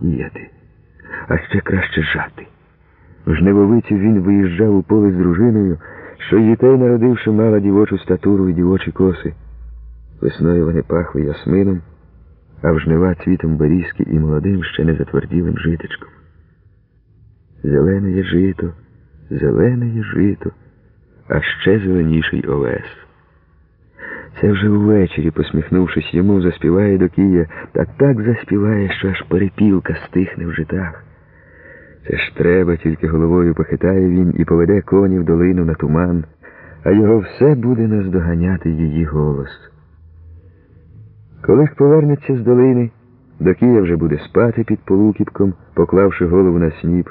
сіяти, а ще краще жати. В жнивовицю він виїжджав у поле з дружиною, що дітей, народивши, мала дівочу статуру і дівочі коси. Весною вони пахли ясмином, а в жнива цвітом берізки і молодим, ще не затверділим житочком. Зелене є жито, зелене є жито, а ще зеленіший овес. Це вже увечері, посміхнувшись йому, заспіває до Кія, та так заспіває, що аж перепілка стихне в житах. Це ж треба, тільки головою похитає він і поведе коні в долину на туман, а його все буде наздоганяти її голос. Коли повернеться з долини, до Кія вже буде спати під полукіпком, поклавши голову на сніп,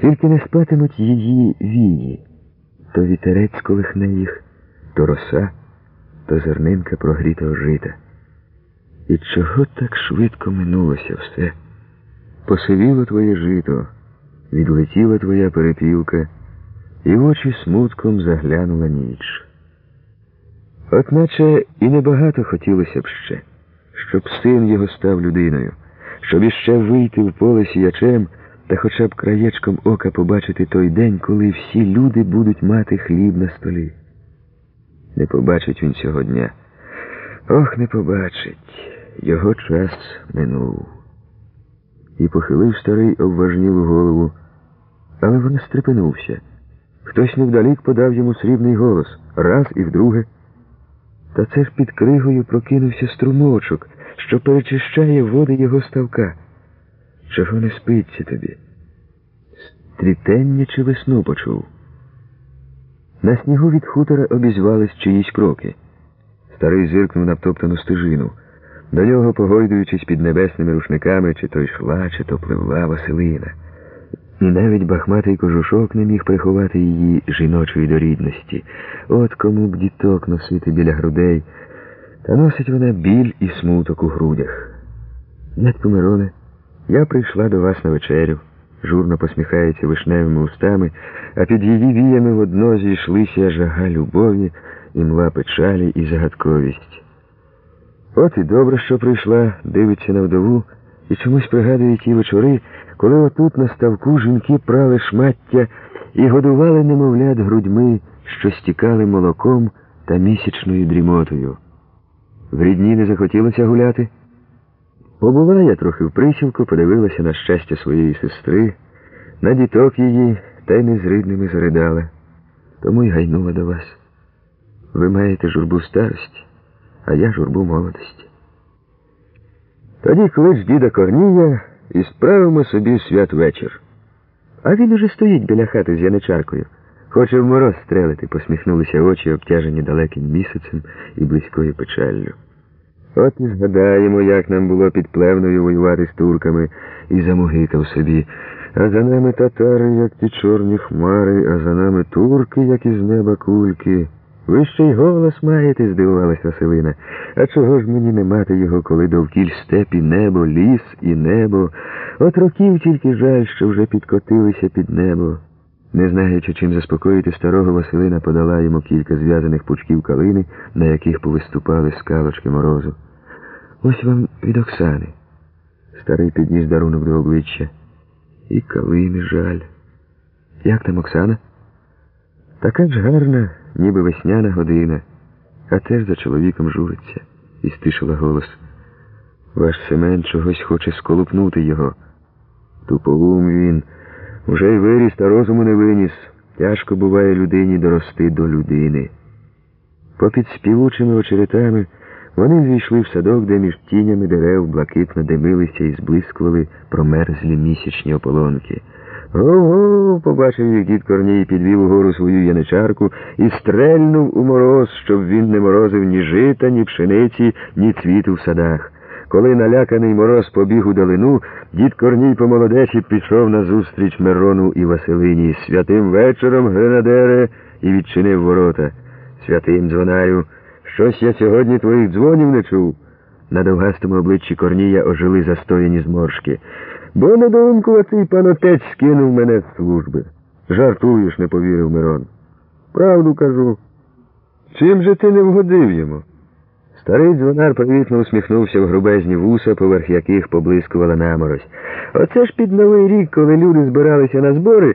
тільки не спатимуть її вії. То вітерець колихне їх, то роса, то зернинка прогрітого жита. І чого так швидко минулося все? Посивіло твоє жито, відлетіла твоя перепілка, і в очі смутком заглянула ніч. От наче і небагато хотілося б ще, щоб син його став людиною, щоб іще вийти в поле сіячем та хоча б краєчком ока побачити той день, коли всі люди будуть мати хліб на столі. Не побачить він цього дня. Ох, не побачить. Його час минув. І похилив старий обважнілу голову, але вона стрепенувся. Хтось невдалік подав йому срібний голос раз і вдруге. Та це ж під кригою прокинувся струмочок, що перечищає води його ставка. Чого не спиться тобі? Стрітення чи весну почув? На снігу від хутора обізвались чиїсь кроки. Старий зиркнув на втоптану стежину. До нього, погойдуючись під небесними рушниками, чи то йшла, чи то пливла Василина. І навіть бахматий кожушок не міг приховати її жіночої дорідності. От кому б діток носити біля грудей, та носить вона біль і смуток у грудях. Дядько Мироне, я прийшла до вас на вечерю, журно посміхається вишневими устами, а під її віями водно зійшлися жага любові, і мла печалі і загадковість. От і добре, що прийшла, дивиться на вдову і чомусь пригадує ті вечори, коли отут на ставку жінки прали шмаття і годували немовлят грудьми, що стікали молоком та місячною дрімотою. В рідні не захотілося гуляти. Побула я трохи в присілку, подивилася на щастя своєї сестри, на діток її та й не з рідними заридала. Тому й гайнула до вас. Ви маєте журбу старості, а я журбу молодості. Тоді клич діда Корнія і справимо собі святвечір. А він уже стоїть біля хати з яничаркою. Хоче в мороз стрелити, посміхнулися очі, обтяжені далеким місяцем і близькою печаллю. От і згадаємо, як нам було під плевною воювати з турками, і замугикав собі. А за нами татари, як ті чорні хмари, а за нами турки, як із неба кульки. Ви ще й голос маєте, здивувалась Василина. А чого ж мені не мати його, коли довкіль степ і небо, ліс і небо? От років тільки жаль, що вже підкотилися під небо. Не знаючи, чим заспокоїти старого, Василина подала йому кілька зв'язаних пучків калини, на яких повиступали скалочки морозу. Ось вам від Оксани. Старий підніс дарунок до обличчя. І калини жаль. Як там Оксана? Така ж гарна, ніби весняна година, а теж за чоловіком журиться, і стишила голос. Ваш Семен чогось хоче сколупнути його. Туповум він. Уже й виріс та розуму не виніс. Тяжко буває людині дорости до людини. Попід співучими очеретами вони зійшли в садок, де між тінями дерев блакитно димилися і зблискували промерзлі місячні ополонки. Го-го, побачив, як дід Корній підвів угору свою яничарку і стрельнув у мороз, щоб він не морозив ні жита, ні пшениці, ні цвіту в садах. Коли наляканий мороз побіг у долину, дід Корній по молодечі пішов назустріч Мирону і Василині. Святим вечором, гренадере, і відчинив ворота. Святим дзвонарю, щось я сьогодні твоїх дзвонів не чув. На довгастому обличчі Корнія ожили застояні зморшки. Бо недоумкуватий панотець скинув мене з служби. Жартуєш, не повірив Мирон. Правду кажу. Чим же ти не вгодив йому? Старий дзвонар привітно усміхнувся в грубезні вуса, поверх яких поблискувала наморозь. Оце ж під новий рік, коли люди збиралися на збори,